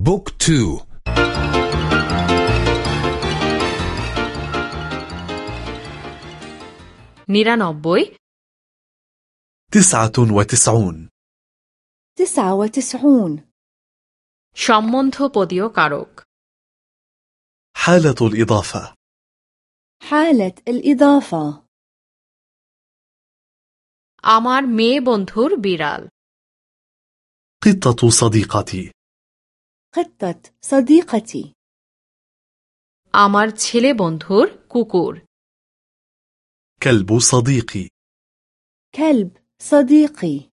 بوك تو নিরানব্বই تسعة وتسعون تسعة وتسعون সম্বন্ধপদীয় কারক حالة الإضافة حالة الإضافة আমার মেয়ে বন্ধুর বিড়াল قطة صديقتي قطة صديقتي আমার ছেলে বন্ধুর কুকুর كلب صديقي كلب صديقي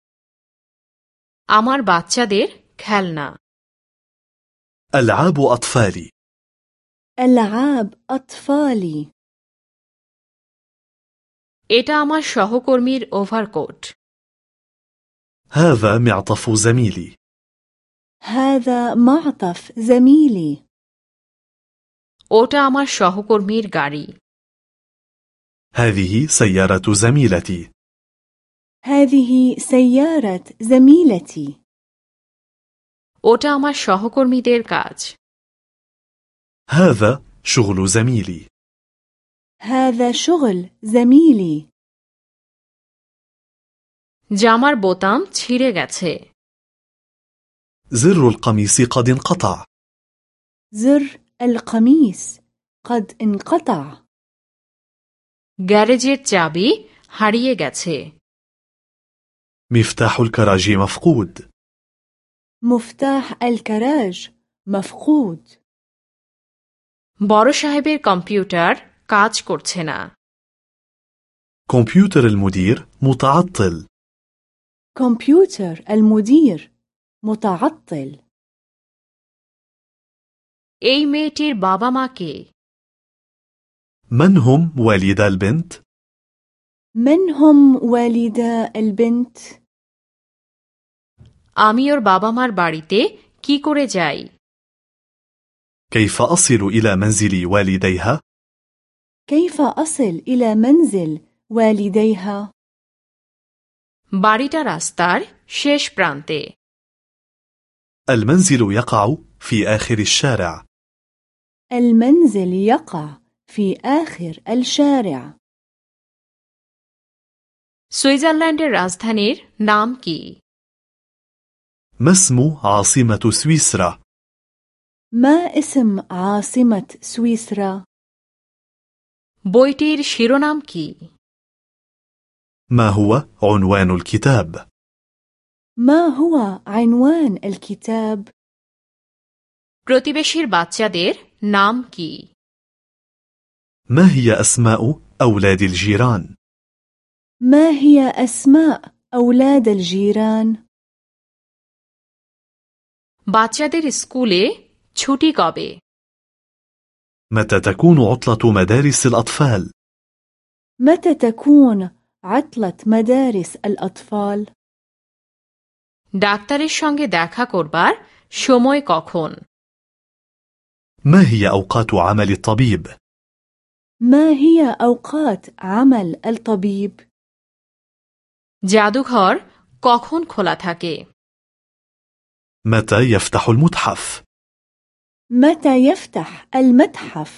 আমার বাচ্চাদের খেলনা ألعاب أطفالي ألعاب أطفالي এটা আমার সহকর্মীর ওভারকোট هذا معطف زميلي هذا معطف زميلي ওটা আমার সহকর্মীর গাড়ি هذه سيارة زميلتي هذه سيارة زميلتي ওটা আমার সহকর্মীদের কাজ هذا شغل زميلي هذا شغل زميلي জামার বোতাম ছিঁড়ে গেছে زر القميص قد انقطع زر القميص قد انقطع গ্যারেজের চাবি হারিয়ে গেছে مفتاح الكراج مفقود مفتاح الكراج مفقود বড় সাহেবের কম্পিউটার কাজ করছে না كمبيوتر المدير متعطل كمبيوتر المدير متعطل এই মেয়েটির বাবা মাকে من هم والدا البنت؟ من هم والدا البنت؟ আমি ওর বাবা মার বাড়িতে কি করে যাই كيف أصل إلى منزل والديها؟ كيف أصل إلى منزل والديها؟ বাড়িটা রাস্তার শেষ প্রান্তে المنزل يقع في آخر الشارع المنزل يقع في آخر الشارع সুইজারল্যান্ডের রাজধানীর নাম কি ما اسم عاصمة سويسرا؟ ما اسم عاصمة سويسرا؟ বইটির শিরোনাম কি ما هو عنوان الكتاب؟ ما هو عنوان الكتاب؟ প্রতিবেশীর বাচ্চাদের নাম কি ما هي أسماء أولاد الجيران؟ ما هي أسماء أولاد الجيران؟ বাচ্চাদের স্কুলে ছুটি কবে متى تكون عطلة مدارس الأطفال؟ متى تكون عطلة مدارس الأطفال؟ ডাক্তারের সঙ্গে দেখা করবার সময় কখন ما هي أوقات عمل الطبيب؟ ما هي أوقات عمل الطبيب؟ জাদুঘর কখন খোলা থাকে متى يفتح المتحف؟ متى يفتح المتحف؟